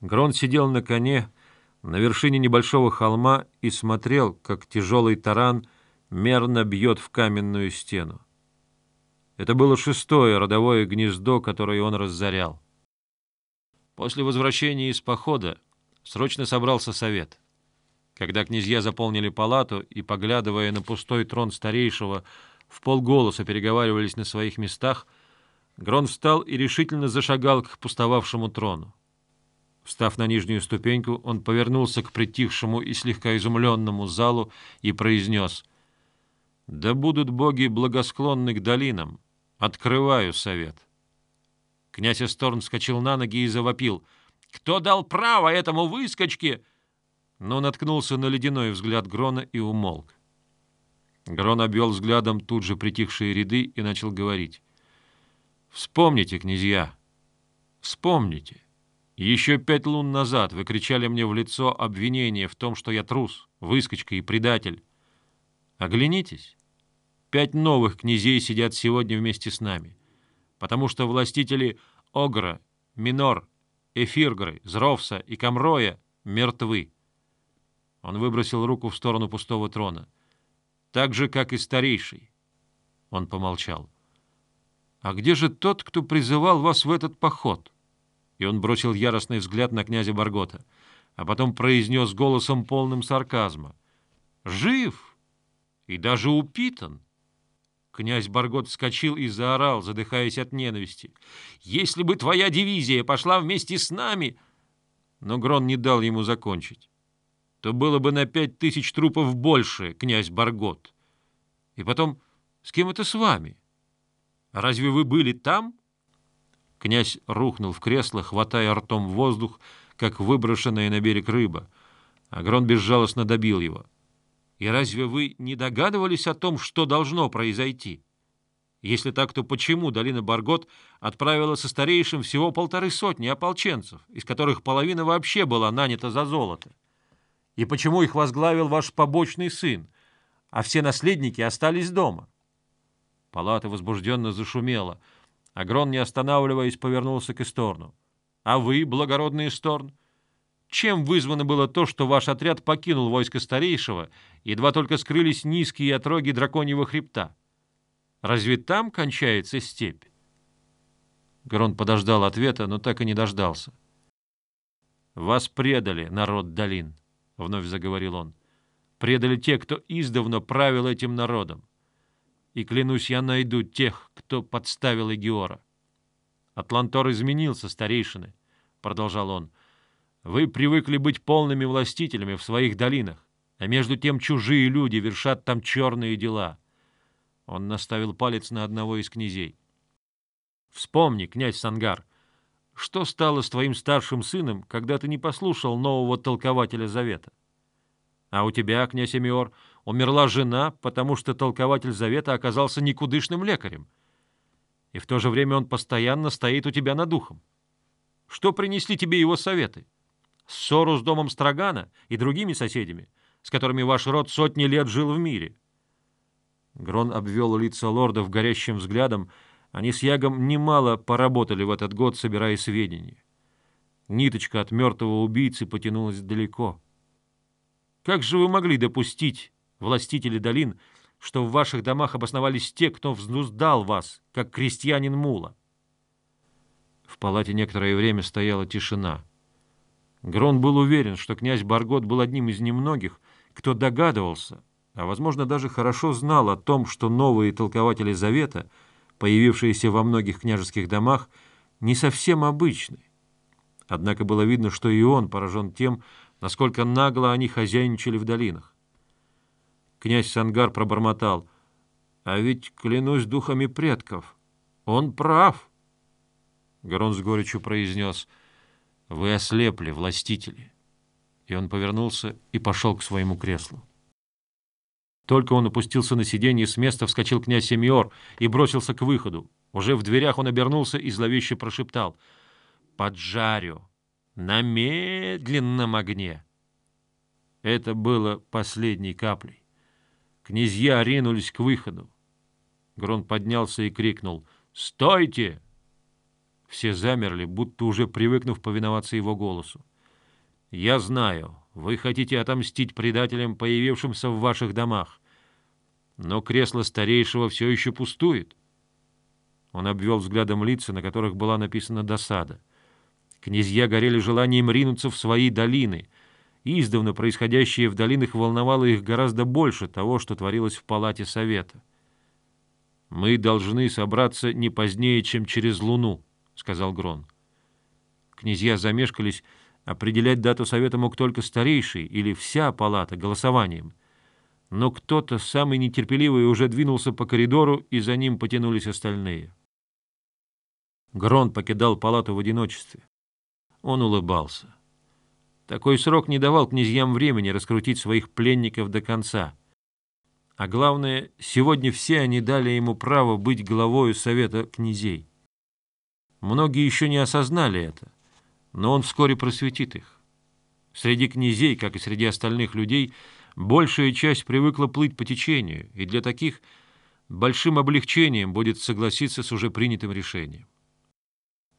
Грон сидел на коне на вершине небольшого холма и смотрел, как тяжелый таран мерно бьет в каменную стену. Это было шестое родовое гнездо, которое он разорял. После возвращения из похода срочно собрался совет. Когда князья заполнили палату и, поглядывая на пустой трон старейшего, в полголоса переговаривались на своих местах, Грон встал и решительно зашагал к пустовавшему трону. Встав на нижнюю ступеньку, он повернулся к притихшему и слегка изумленному залу и произнес «Да будут боги благосклонны к долинам. Открываю совет». Князь Эсторн вскочил на ноги и завопил «Кто дал право этому выскочке?» Но наткнулся на ледяной взгляд Грона и умолк. Грон обвел взглядом тут же притихшие ряды и начал говорить. «Вспомните, князья, вспомните». Еще пять лун назад вы кричали мне в лицо обвинение в том, что я трус, выскочка и предатель. Оглянитесь. Пять новых князей сидят сегодня вместе с нами, потому что властители Огра, Минор, Эфиргры, Зровса и Камроя мертвы. Он выбросил руку в сторону пустого трона. Так же, как и старейший. Он помолчал. — А где же тот, кто призывал вас в этот поход? — и он бросил яростный взгляд на князя Баргота, а потом произнес голосом полным сарказма. «Жив! И даже упитан!» Князь Баргот вскочил и заорал, задыхаясь от ненависти. «Если бы твоя дивизия пошла вместе с нами...» Но Грон не дал ему закончить. «То было бы на пять тысяч трупов больше, князь Баргот. И потом, с кем это с вами? Разве вы были там?» Князь рухнул в кресло, хватая ртом воздух, как выброшенная на берег рыба. Агрон безжалостно добил его. «И разве вы не догадывались о том, что должно произойти? Если так, то почему долина Баргот отправила со старейшим всего полторы сотни ополченцев, из которых половина вообще была нанята за золото? И почему их возглавил ваш побочный сын, а все наследники остались дома?» Палата возбужденно зашумела — Агрон, не останавливаясь, повернулся к Исторну. — А вы, благородный Исторн, чем вызвано было то, что ваш отряд покинул войско старейшего, едва только скрылись низкие отроги драконьего хребта? Разве там кончается степь? Грон подождал ответа, но так и не дождался. — Вас предали, народ долин, — вновь заговорил он. — Предали те, кто издавна правил этим народом и, клянусь, я найду тех, кто подставил Эгиора. Атлантор изменился, старейшины, — продолжал он. Вы привыкли быть полными властителями в своих долинах, а между тем чужие люди вершат там черные дела. Он наставил палец на одного из князей. Вспомни, князь Сангар, что стало с твоим старшим сыном, когда ты не послушал нового толкователя завета? А у тебя, князь Эмиор, — Умерла жена, потому что толкователь завета оказался никудышным лекарем. И в то же время он постоянно стоит у тебя над духом. Что принесли тебе его советы? Ссору с домом Строгана и другими соседями, с которыми ваш род сотни лет жил в мире. Грон обвел лица лордов горящим взглядом. Они с Ягом немало поработали в этот год, собирая сведения. Ниточка от мертвого убийцы потянулась далеко. Как же вы могли допустить властители долин, что в ваших домах обосновались те, кто взнуздал вас, как крестьянин Мула. В палате некоторое время стояла тишина. Грон был уверен, что князь Баргот был одним из немногих, кто догадывался, а, возможно, даже хорошо знал о том, что новые толкователи Завета, появившиеся во многих княжеских домах, не совсем обычны. Однако было видно, что и он поражен тем, насколько нагло они хозяйничали в долинах. Князь Сангар пробормотал. «А ведь, клянусь духами предков, он прав!» Гарон с горечью произнес. «Вы ослепли, властители!» И он повернулся и пошел к своему креслу. Только он опустился на сиденье, с места вскочил князь Семиор и бросился к выходу. Уже в дверях он обернулся и зловеще прошептал. «Поджарю! На медленном огне!» Это было последней каплей. Князья ринулись к выходу. Грон поднялся и крикнул «Стойте!» Все замерли, будто уже привыкнув повиноваться его голосу. «Я знаю, вы хотите отомстить предателям, появившимся в ваших домах. Но кресло старейшего все еще пустует». Он обвел взглядом лица, на которых была написана досада. Князья горели желанием ринуться в свои долины. Издавна происходящее в долинах волновало их гораздо больше того, что творилось в палате совета. «Мы должны собраться не позднее, чем через луну», — сказал Грон. Князья замешкались, определять дату совета мог только старейший или вся палата голосованием. Но кто-то, самый нетерпеливый, уже двинулся по коридору, и за ним потянулись остальные. Грон покидал палату в одиночестве. Он улыбался. Такой срок не давал князьям времени раскрутить своих пленников до конца. А главное, сегодня все они дали ему право быть главою Совета князей. Многие еще не осознали это, но он вскоре просветит их. Среди князей, как и среди остальных людей, большая часть привыкла плыть по течению, и для таких большим облегчением будет согласиться с уже принятым решением.